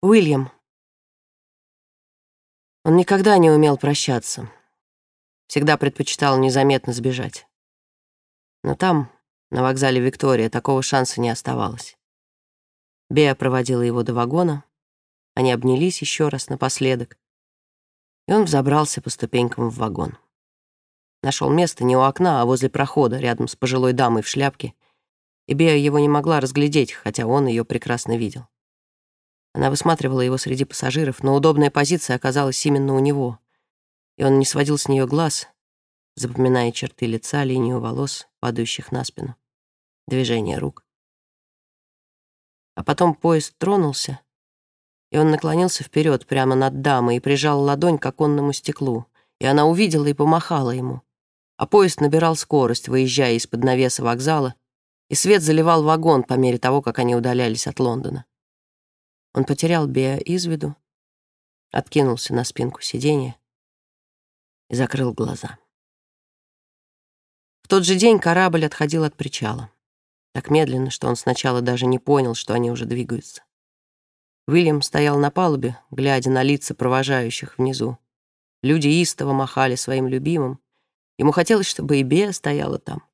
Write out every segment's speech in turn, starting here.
Уильям. Он никогда не умел прощаться. Всегда предпочитал незаметно сбежать. Но там, на вокзале Виктория, такого шанса не оставалось. Беа проводила его до вагона, они обнялись еще раз напоследок, и он взобрался по ступенькам в вагон. Нашел место не у окна, а возле прохода, рядом с пожилой дамой в шляпке, и Беа его не могла разглядеть, хотя он ее прекрасно видел. Она высматривала его среди пассажиров, но удобная позиция оказалась именно у него, и он не сводил с нее глаз, запоминая черты лица, линию волос, падающих на спину, движение рук. А потом поезд тронулся, и он наклонился вперед прямо над дамой и прижал ладонь к оконному стеклу, и она увидела и помахала ему. А поезд набирал скорость, выезжая из-под навеса вокзала, и свет заливал вагон по мере того, как они удалялись от Лондона. Он потерял Беа из виду, откинулся на спинку сиденья и закрыл глаза. В тот же день корабль отходил от причала. Так медленно, что он сначала даже не понял, что они уже двигаются. Уильям стоял на палубе, глядя на лица провожающих внизу. Люди истово махали своим любимым. Ему хотелось, чтобы и Беа стояла там,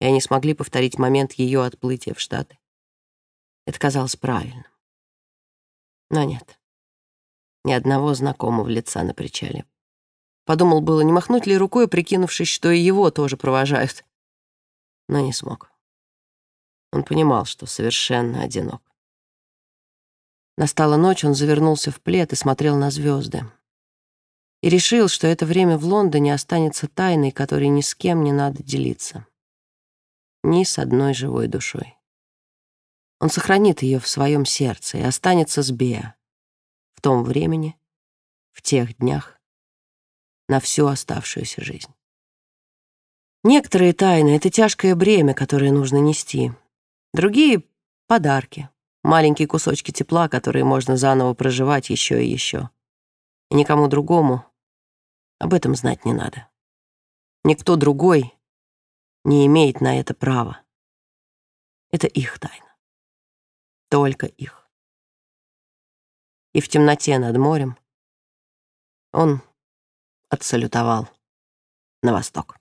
и они смогли повторить момент ее отплытия в Штаты. Это казалось правильным. Но нет. Ни одного знакомого лица на причале. Подумал было, не махнуть ли рукой, прикинувшись, что и его тоже провожают. Но не смог. Он понимал, что совершенно одинок. Настала ночь, он завернулся в плед и смотрел на звезды. И решил, что это время в Лондоне останется тайной, которой ни с кем не надо делиться. Ни с одной живой душой. Он сохранит ее в своем сердце и останется с Беа в том времени, в тех днях, на всю оставшуюся жизнь. Некоторые тайны — это тяжкое бремя, которое нужно нести. Другие — подарки, маленькие кусочки тепла, которые можно заново проживать еще и еще. И никому другому об этом знать не надо. Никто другой не имеет на это права. Это их тайна только их. И в темноте над морем он отсалютовал на восток.